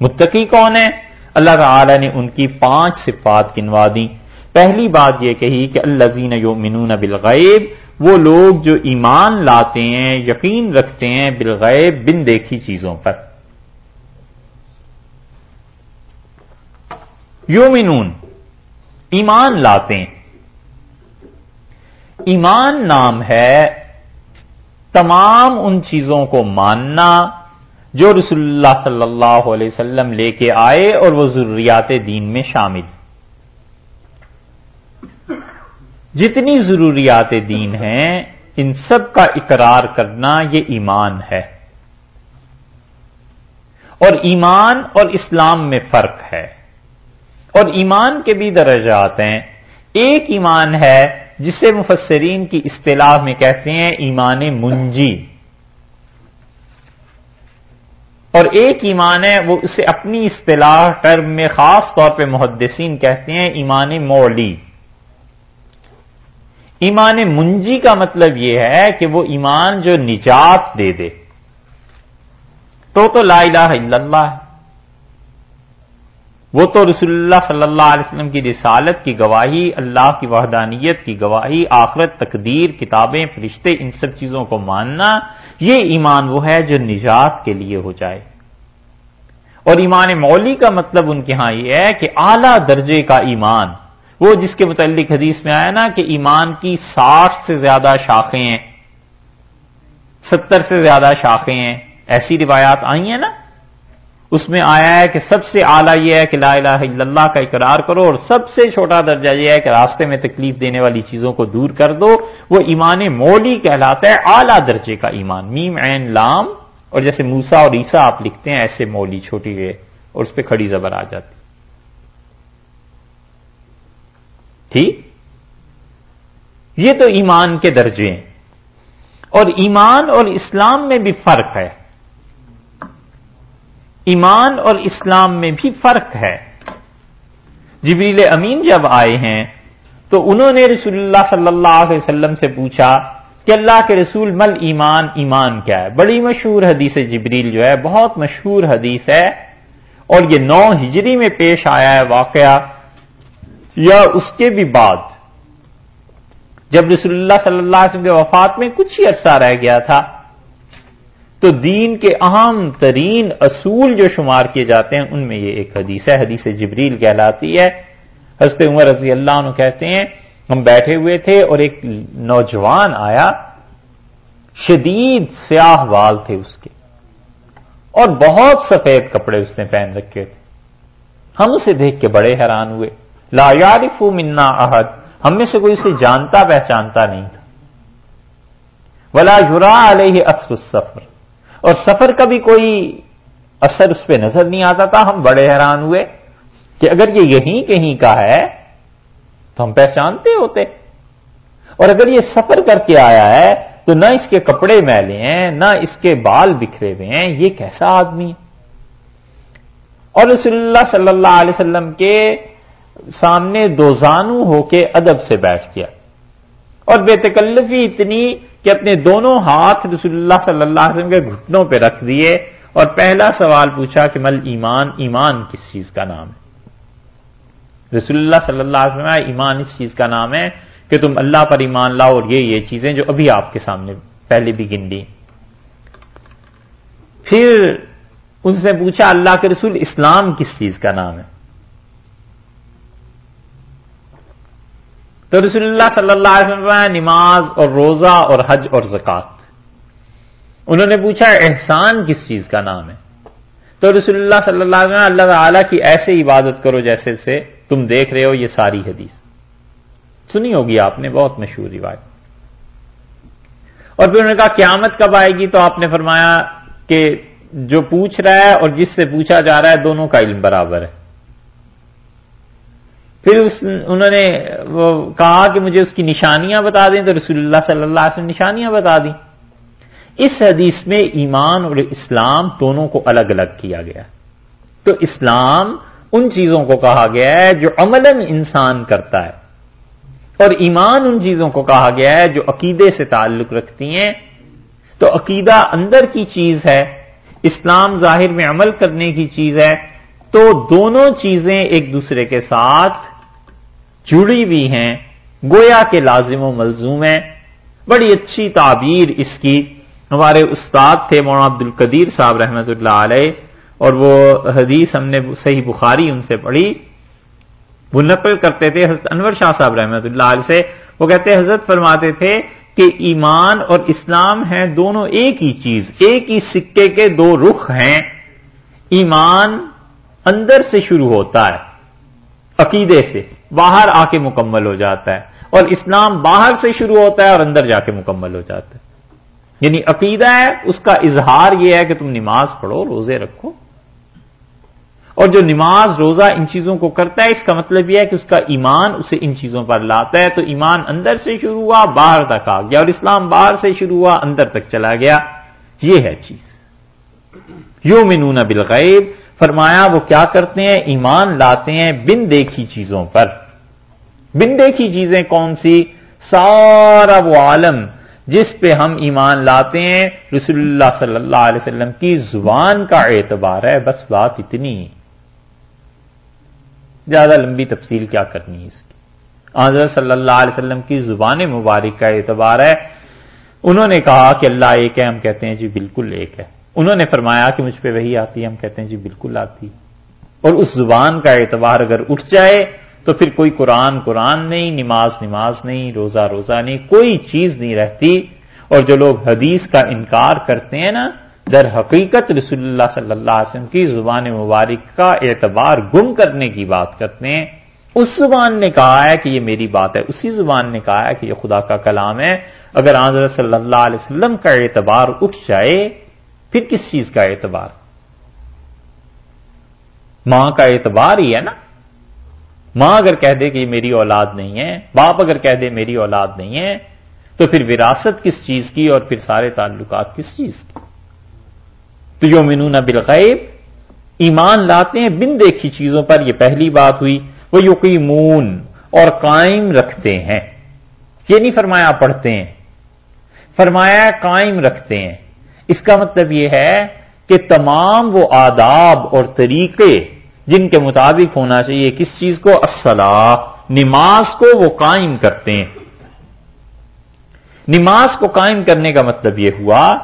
متقی کون ہے اللہ تعالی نے ان کی پانچ صفات گنوا دی پہلی بات یہ کہی کہ اللہ زین یؤمنون بالغیب، وہ لوگ جو ایمان لاتے ہیں، یقین رکھتے ہیں بالغیب بن دیکھی چیزوں پر۔ یومنون ایمان لاتے ہیں۔ ایمان نام ہے تمام ان چیزوں کو ماننا جو رسول اللہ صلی اللہ علیہ وسلم لے کے آئے اور وہ ضروریات دین میں شامل۔ جتنی ضروریات دین ہیں، ان سب کا اقرار کرنا یہ ایمان ہے۔ اور ایمان اور اسلام میں فرق ہے۔ اور ایمان کے بھی درجات ہیں۔ ایک ایمان ہے، جسے مفسرین کی اصطلاح میں کہتے ہیں ایمان منجی۔ اور ایک ایمان ہے، وہ اسے اپنی اصطلاح ٹرم میں خاص طور پہ محدثین کہتے ہیں، ایمان مولی۔ ایمان منجی کا مطلب یہ ہے کہ وہ ایمان جو نجات دے دے۔ تو تو لا الہ الا اللہ۔ ہے وہ تو رسول اللہ صلی اللہ علیہ وسلم کی رسالت کی گواہی، اللہ کی وحدانیت کی گواہی، آخرت، تقدیر، کتابیں، فرشتے، ان سب چیزوں کو ماننا، یہ ایمان وہ ہے جو نجات کے لیے ہو جائے۔ اور ایمان مولی کا مطلب ان کے ہاں یہ ہے کہ اعلی درجے کا ایمان۔ وہ جس کے متعلق حدیث میں آیا نا کہ ایمان کی ساٹھ سے زیادہ شاخیں ہیں، ستر سے زیادہ شاخیں ہیں، ایسی روایات آئی ہیں نا اس میں آیا ہے کہ سب سے اعلیٰ یہ ہے کہ لا الہ الا اللہ کا اقرار کرو اور سب سے چھوٹا درجہ یہ ہے کہ راستے میں تکلیف دینے والی چیزوں کو دور کر دو۔ وہ ایمان مولی کہلاتا ہے، اعلیٰ درجے کا ایمان۔ میم، عین، لام۔ اور جیسے موسا اور عیسا آپ لکھتے ہیں، ایسے مولی چھوٹی ہے اور اس پہ کھڑی زبر آ جاتی۔ ٹھیک؟ یہ تو ایمان کے درجے ہیں۔ اور ایمان اور اسلام میں بھی فرق ہے۔ ایمان اور اسلام میں بھی فرق ہے۔ جبریل امین جب آئے ہیں، تو انہوں نے رسول اللہ صلی اللہ علیہ وسلم سے پوچھا کہ اللہ کے رسول مل ایمان ایمان کیا ہے؟ بڑی مشہور حدیث جبریل جو ہے، بہت مشہور حدیث ہے۔ اور یہ نو ہجری میں پیش آیا ہے واقعہ، یا اس کے بھی بعد۔ جب رسول اللہ صلی اللہ علیہ وسلم کے وفات میں کچھ ہی عرصہ رہ گیا تھا تو دین کے اہم ترین اصول جو شمار کیے جاتے ہیں، ان میں یہ ایک حدیث ہے۔ حدیث جبریل کہلاتی ہے۔ حضرت عمر رضی اللہ عنہ کہتے ہیں، ہم بیٹھے ہوئے تھے اور ایک نوجوان آیا، شدید سیاہ وال تھے اس کے۔ اور بہت سفید کپڑے اس نے پہن رکھے تھے۔ ہم اسے دیکھ کے بڑے حیران ہوئے۔ لا یارف منا احد۔ ہم میں سے کوئی اسے جانتا پہچانتا نہیں تھا۔ ولا یورا علیہ اصر السفر۔ اور سفر کا بھی کوئی اثر اس پہ نظر نہیں آتا تھا۔ ہم بڑے حیران ہوئے کہ اگر یہ یہیں کہیں کا ہے تو ہم پہچانتے ہوتے۔ اور اگر یہ سفر کر کے آیا ہے تو نہ اس کے کپڑے میلے ہیں، نہ اس کے بال بکھرے ہوئے ہیں۔ یہ کیسا آدمی ہے؟ اور رسول اللہ صلی اللہ علیہ وسلم کے سامنے دو زانو ہو کے ادب سے بیٹھ گیا۔ اور بے تکلفی اتنی کہ اپنے دونوں ہاتھ رسول اللہ صلی اللہ علیہ وسلم کے گھٹنوں پہ رکھ دیے اور پہلا سوال پوچھا کہ مل ایمان؟ ایمان کس چیز کا نام ہے؟ رسول اللہ صلی اللہ علیہ وسلم ایمان اس چیز کا نام ہے کہ تم اللہ پر ایمان لاؤ اور یہ یہ چیزیں جو ابھی آپ کے سامنے پہلے بھی گن لی پھر اس نے پوچھا، اللہ کے رسول اسلام کس چیز کا نام ہے؟ تو رسول اللہ صلی اللہ علیہ وسلم نماز اور روزہ اور حج اور زکات انہوں نے پوچھا، احسان کس چیز کا نام ہے؟ تو رسول اللہ صلی اللہ علیہ وسلم اللہ تعالیٰ کی ایسے عبادت کرو جیسے سے تم دیکھ رہے ہو یہ ساری حدیث۔ سنی ہوگی آپ نے، بہت مشہور روایت۔ اور پھر انہوں نے کہا، قیامت کب آئے گی؟ تو آپ نے فرمایا کہ جو پوچھ رہا ہے اور جس سے پوچھا جا رہا ہے، دونوں کا علم برابر ہے۔ پھر اس انہوں نے وہ کہا کہ مجھے اس کی نشانیاں بتا دیں، تو رسول اللہ صلی اللہ علیہ وسلم نشانیاں بتا دیں۔ اس حدیث میں ایمان اور اسلام دونوں کو الگ الگ کیا گیا۔ تو اسلام ان چیزوں کو کہا گیا ہے جو عملاً انسان کرتا ہے، اور ایمان ان چیزوں کو کہا گیا ہے جو عقیدے سے تعلق رکھتی ہیں۔ تو عقیدہ اندر کی چیز ہے، اسلام ظاہر میں عمل کرنے کی چیز ہے۔ تو دونوں چیزیں ایک دوسرے کے ساتھ جڑی ہوئی ہیں، گویا کے لازم و ملزوم ہیں۔ بڑی اچھی تعبیر اس کی۔ ہمارے استاد تھے مولانا عبد القدیر صاحب رحمت اللہ علیہ، اور وہ حدیث ہم نے صحیح بخاری ان سے پڑھی۔ وہ نقل کرتے تھے حضرت انور شاہ صاحب رحمت اللہ علیہ سے۔ وہ کہتے حضرت فرماتے تھے کہ ایمان اور اسلام ہیں دونوں ایک ہی چیز، ایک ہی سکے کے دو رخ ہیں۔ ایمان اندر سے شروع ہوتا ہے، عقیدے سے، باہر آ کے مکمل ہو جاتا ہے۔ اور اسلام باہر سے شروع ہوتا ہے اور اندر جا کے مکمل ہو جاتا ہے۔ یعنی عقیدہ ہے، اس کا اظہار یہ ہے کہ تم نماز پڑھو، روزے رکھو۔ اور جو نماز روزہ ان چیزوں کو کرتا ہے، اس کا مطلب یہ ہے کہ اس کا ایمان اسے ان چیزوں پر لاتا ہے۔ تو ایمان اندر سے شروع ہوا، باہر تک آ گیا۔ اور اسلام باہر سے شروع ہوا، اندر تک چلا گیا۔ یہ ہے چیز۔ یو منون بالغیب فرمایا، وہ کیا کرتے ہیں؟ ایمان لاتے ہیں بن دیکھی چیزوں پر۔ بن دیکھی چیزیں کون سی؟ سارا وہ عالم جس پہ ہم ایمان لاتے ہیں، رسول اللہ صلی اللہ علیہ وسلم کی زبان کا اعتبار ہے۔ بس بات اتنی۔ زیادہ لمبی تفصیل کیا کرنی ہے اس کی؟ حضرت صلی اللہ علیہ وسلم کی زبان مبارک کا اعتبار ہے۔ انہوں نے کہا کہ اللہ ایک ہے، ہم کہتے ہیں جی بالکل ایک ہے۔ انہوں نے فرمایا کہ مجھ پہ وہی آتی ہے، ہم کہتے ہیں جی بالکل آتی اور اس زبان کا اعتبار اگر اٹھ جائے تو پھر کوئی قرآن قرآن نہیں، نماز نماز نہیں، روزہ روزہ نہیں، کوئی چیز نہیں رہتی۔ اور جو لوگ حدیث کا انکار کرتے ہیں نا، در حقیقت رسول اللہ صلی اللہ علیہ وسلم کی زبان مبارک کا اعتبار گم کرنے کی بات کرتے ہیں۔ اس زبان نے کہا ہے کہ یہ میری بات ہے، اسی زبان نے کہا ہے کہ یہ خدا کا کلام ہے۔ اگر حضرت صلی اللہ علیہ وسلم کا اعتبار اٹھ جائے پھر کس چیز کا اعتبار؟ ماں کا اعتبار ہی ہے نا۔ ماں اگر کہہ دے کہ یہ میری اولاد نہیں ہے، باپ اگر کہہ دے میری اولاد نہیں ہے، تو پھر وراثت کس چیز کی اور پھر سارے تعلقات کس چیز کی؟ تو جو منون بالغیب، ایمان لاتے ہیں، بن دیکھی چیزوں پر یہ پہلی بات ہوئی وہ یقیمون اور قائم رکھتے ہیں۔ یہ نہیں فرمایا پڑھتے ہیں، فرمایا قائم رکھتے ہیں۔ اس کا مطلب یہ ہے کہ تمام وہ آداب اور طریقے جن کے مطابق ہونا چاہیے، کس چیز کو؟ اصلاح نماز کو وہ قائم کرتے ہیں۔ نماز کو قائم کرنے کا مطلب یہ ہوا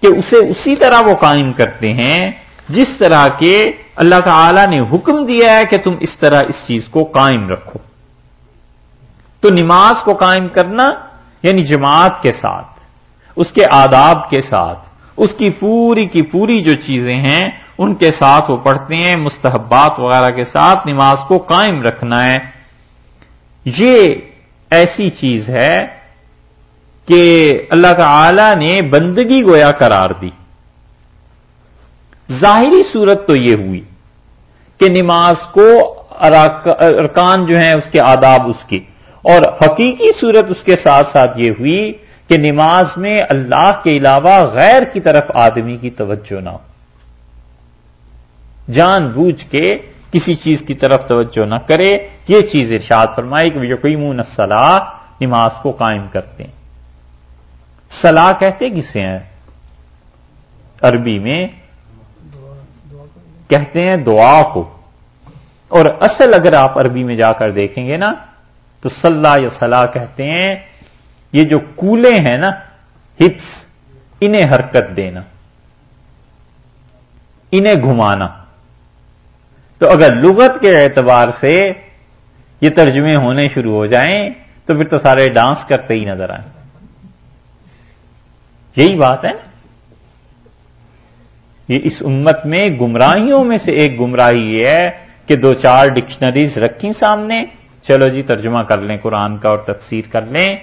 کہ اسے اسی طرح وہ قائم کرتے ہیں جس طرح کے اللہ تعالی نے حکم دیا ہے کہ تم اس طرح اس چیز کو قائم رکھو۔ تو نماز کو قائم کرنا یعنی جماعت کے ساتھ۔ اس کے آداب کے ساتھ، اس کی پوری کی پوری جو چیزیں ہیں، ان کے ساتھ وہ پڑھتے ہیں، مستحبات وغیرہ کے ساتھ نماز کو قائم رکھنا ہے۔ یہ ایسی چیز ہے کہ اللہ تعالی نے بندگی گویا قرار دی۔ ظاہری صورت تو یہ ہوئی کہ نماز کو ارکان جو ہیں، اس کے آداب اس کی اور حقیقی صورت اس کے ساتھ ساتھ یہ ہوئی کہ نماز میں اللہ کے علاوہ غیر کی طرف آدمی کی توجہ نہ ہو۔ جان بوجھ کے کسی چیز کی طرف توجہ نہ کرے۔ یہ چیز ارشاد فرمائی کہ یقین صلاح نماز کو قائم کرتے ہیں۔ صلاح کہتے کسے ہیں؟ عربی میں کہتے ہیں دعا کو۔ اور اصل اگر آپ عربی میں جا کر دیکھیں گے نا، تو صلاح یا صلاح کہتے ہیں یہ جو کولے ہیں نا، ہپس، انہیں حرکت دینا، انہیں گھمانا۔ تو اگر لغت کے اعتبار سے یہ ترجمے ہونے شروع ہو جائیں، تو پھر تو سارے ڈانس کرتے ہی نظر آئیں۔ یہی بات ہے یہ اس امت میں گمراہیوں میں سے ایک گمراہی یہ ہے کہ دو چار ڈکشنریز رکھیں سامنے، چلو جی ترجمہ کر لیں قرآن کا اور تفسیر کر لیں۔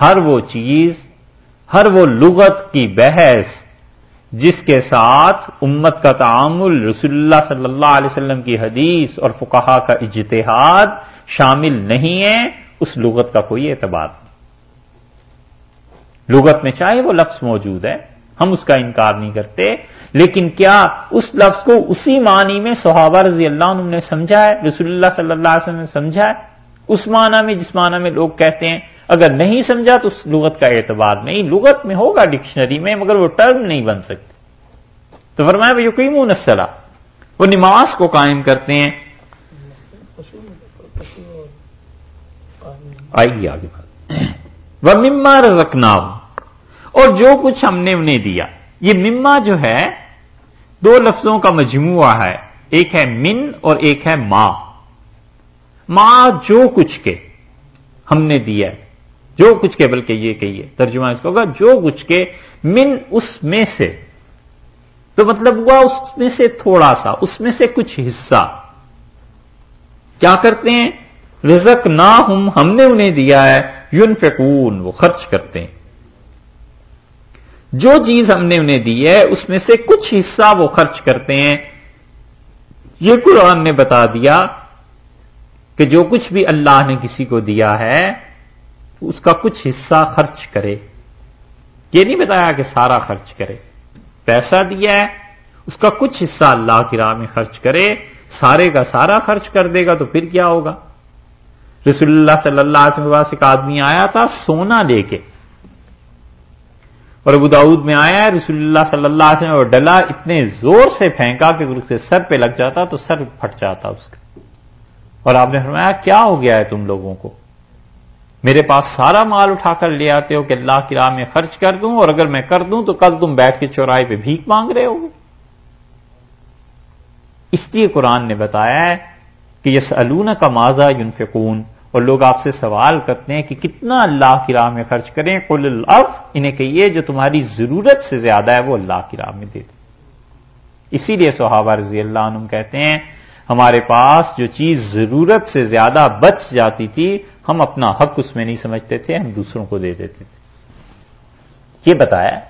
ہر وہ چیز، ہر وہ لغت کی بحث جس کے ساتھ امت کا تعامل رسول اللہ صلی اللہ علیہ وسلم کی حدیث اور فقہا کا اجتہاد شامل نہیں ہے، اس لغت کا کوئی اعتبار نہیں۔ لغت میں چاہے وہ لفظ موجود ہے، ہم اس کا انکار نہیں کرتے، لیکن کیا اس لفظ کو اسی معنی میں صحابہ رضی اللہ عنہ نے سمجھا ہے، رسول اللہ صلی اللہ علیہ وسلم نے سمجھا ہے؟ اس معنی میں، جس معنی میں لوگ کہتے ہیں اگر نہیں سمجھا تو اس لغت کا اعتبار نہیں۔ لغت میں ہوگا ڈکشنری میں، مگر وہ ٹرم نہیں بن سکتی۔ تو فرمایا بھائی یقین نسلا وہ نماز کو قائم کرتے ہیں۔ آئیے آگے بات وہ مما رزکنا اور جو کچھ ہم نے انہیں دیا۔ یہ مما جو ہے، دو لفظوں کا مجموعہ ہے۔ ایک ہے من اور ایک ہے ماں ماں جو کچھ کے ہم نے دیا ہے۔ جو کچھ کے، بلکہ یہ کہیے ترجمہ اس کو ہوگا، جو کچھ کے من اس میں سے، تو مطلب ہوا اس میں سے تھوڑا سا، اس میں سے کچھ حصہ۔ کیا کرتے ہیں؟ رزق نہ ہم ہم نے انہیں دیا ہے یون فکون وہ خرچ کرتے ہیں۔ جو چیز ہم نے انہیں دی ہے، اس میں سے کچھ حصہ وہ خرچ کرتے ہیں۔ یہ قرآن نے بتا دیا کہ جو کچھ بھی اللہ نے کسی کو دیا ہے اس کا کچھ حصہ خرچ کرے۔ یہ نہیں بتایا کہ سارا خرچ کرے۔ پیسہ دیا ہے، اس کا کچھ حصہ اللہ کی راہ میں خرچ کرے، سارے کا سارا خرچ کر دے گا تو پھر کیا ہوگا؟ رسول اللہ صلی اللہ علیہ وسلم کے پاس ایک آدمی آیا تھا سونا لے کے۔ اور ابو داود میں آیا رسول اللہ صلی اللہ علیہ وسلم اور ڈلا اتنے زور سے پھینکا کہ اس کے سر پہ لگ جاتا تو سر پھٹ جاتا اس کا۔ اور آپ نے فرمایا، کیا ہو گیا ہے تم لوگوں کو؟ میرے پاس سارا مال اٹھا کر لے آتے ہو کہ اللہ کی راہ میں خرچ کر دوں اور اگر میں کر دوں تو کل تم بیٹھ کے چوراہے پہ بھیک مانگ رہے ہو اس لیے قرآن نے بتایا ہے کہ یہ سلون کا ماضا یونفقون اور لوگ آپ سے سوال کرتے ہیں کہ کتنا اللہ کی راہ میں خرچ کریں۔ کل الف انہیں کہیے جو تمہاری ضرورت سے زیادہ ہے، وہ اللہ کی راہ میں دے دیں۔ اسی لیے صحابہ رضی اللہ عنہ کہتے ہیں ہمارے پاس جو چیز ضرورت سے زیادہ بچ جاتی تھی، ہم اپنا حق اس میں نہیں سمجھتے تھے، ہم دوسروں کو دے دیتے تھے۔ یہ بتایا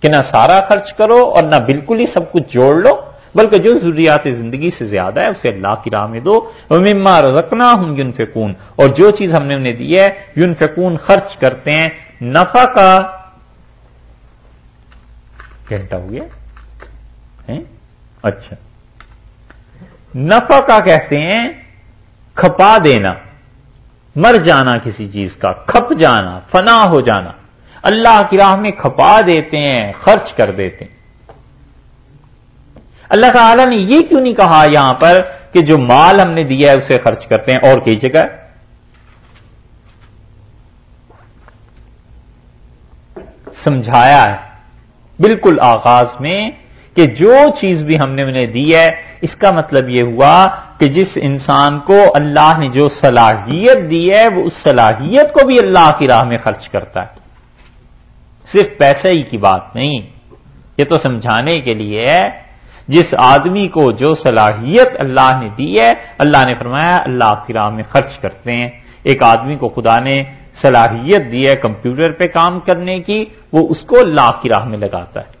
کہ نہ سارا خرچ کرو اور نہ بالکل ہی سب کچھ جوڑ لو، بلکہ جو ضروریات زندگی سے زیادہ ہے، اسے اللہ کی راہ میں دو۔ مما رزقنا ہوں یون فکون اور جو چیز ہم نے انہیں دی ہے یون فکون خرچ کرتے ہیں۔ نفع کا گھنٹہ ہو گیا۔ اچھا۔ نفع کا کہتے ہیں کھپا دینا، مر جانا کسی چیز کا، کھپ جانا، فنا ہو جانا۔ اللہ کی راہ میں کھپا دیتے ہیں، خرچ کر دیتے ہیں۔ اللہ تعالی نے یہ کیوں نہیں کہا یہاں پر کہ جو مال ہم نے دیا ہے اسے خرچ کرتے ہیں؟ اور کئی جگہ۔ سمجھایا ہے، بالکل آغاز میں کہ جو چیز بھی ہم نے انہیں دی ہے اس کا مطلب یہ ہوا کہ جس انسان کو اللہ نے جو صلاحیت دی ہے، وہ اس صلاحیت کو بھی اللہ کی راہ میں خرچ کرتا ہے۔ صرف پیسے ہی کی بات نہیں، یہ تو سمجھانے کے لیے ہے، جس آدمی کو جو صلاحیت اللہ نے دی ہے، اللہ نے فرمایا اللہ کی راہ میں خرچ کرتے ہیں۔ ایک آدمی کو خدا نے صلاحیت دی ہے کمپیوٹر پہ کام کرنے کی، وہ اس کو اللہ کی راہ میں لگاتا ہے۔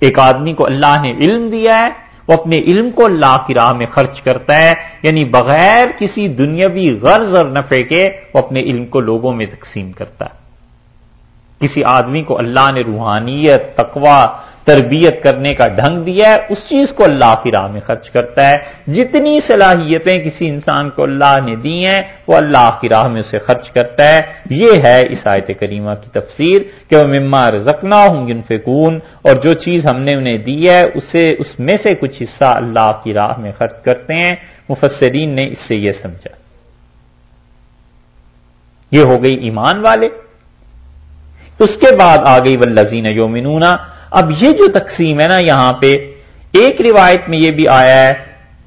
ایک آدمی کو اللہ نے علم دیا ہے وہ اپنے علم کو اللہ کی راہ میں خرچ کرتا ہے یعنی بغیر کسی دنیاوی غرض اور نفے کے وہ اپنے علم کو لوگوں میں تقسیم کرتا ہے۔ کسی آدمی کو اللہ نے روحانیت تقوا تربیت کرنے کا ڈھنگ دیا ہے، اس چیز کو اللہ کی راہ میں خرچ کرتا ہے۔ جتنی صلاحیتیں کسی انسان کو اللہ نے دی ہیں، وہ اللہ کی راہ میں اسے خرچ کرتا ہے۔ یہ ہے اس آیت کریمہ کی تفسیر کہ وہ مما رزقنا ہوں گن فکون اور جو چیز ہم نے انہیں دی ہے، اسے، اس میں سے کچھ حصہ اللہ کی راہ میں خرچ کرتے ہیں۔ مفسرین نے اس سے یہ سمجھا۔ یہ ہو گئی ایمان والے۔ اس کے بعد آ گئی ولزین یومنونا اب یہ جو تقسیم ہے نا یہاں پہ، ایک روایت میں یہ بھی آیا ہے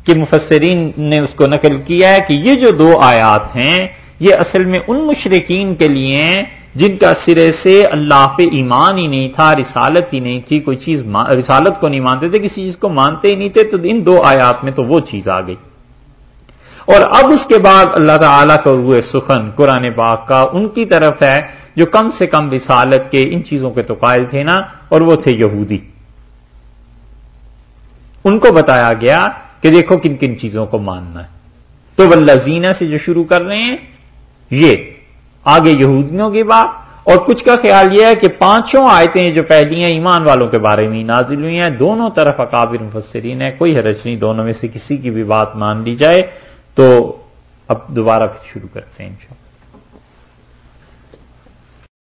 کہ مفسرین نے اس کو نقل کیا ہے کہ یہ جو دو آیات ہیں، یہ اصل میں ان مشرقین کے لیے ہیں جن کا سرے سے اللہ پہ ایمان ہی نہیں تھا، رسالت ہی نہیں تھی، کوئی چیز رسالت کو نہیں مانتے تھے، کسی چیز کو مانتے ہی نہیں تھے، تو ان دو آیات میں تو وہ چیز آ گئی۔ اور اب اس کے بعد اللہ تعالی کا ہوئے سخن قرآن باغ کا ان کی طرف ہے جو کم سے کم رسالت کے ان چیزوں کے تو قائل تھے نا، اور وہ تھے یہودی۔ ان کو بتایا گیا کہ دیکھو کن کن چیزوں کو ماننا ہے۔ تو وہ سے جو شروع کر رہے ہیں، یہ آگے یہودیوں کی بات اور کچھ کا خیال یہ ہے کہ پانچوں آیتیں جو پہلی ہیں، ایمان والوں کے بارے میں نازل ہوئی ہیں۔ دونوں طرف اکابر مفسرین ہے کوئی حرج نہیں، دونوں میں سے کسی کی بھی بات مان لی جائے۔ تو اب دوبارہ پھر شروع کرتے ہیں انشاءاللہ۔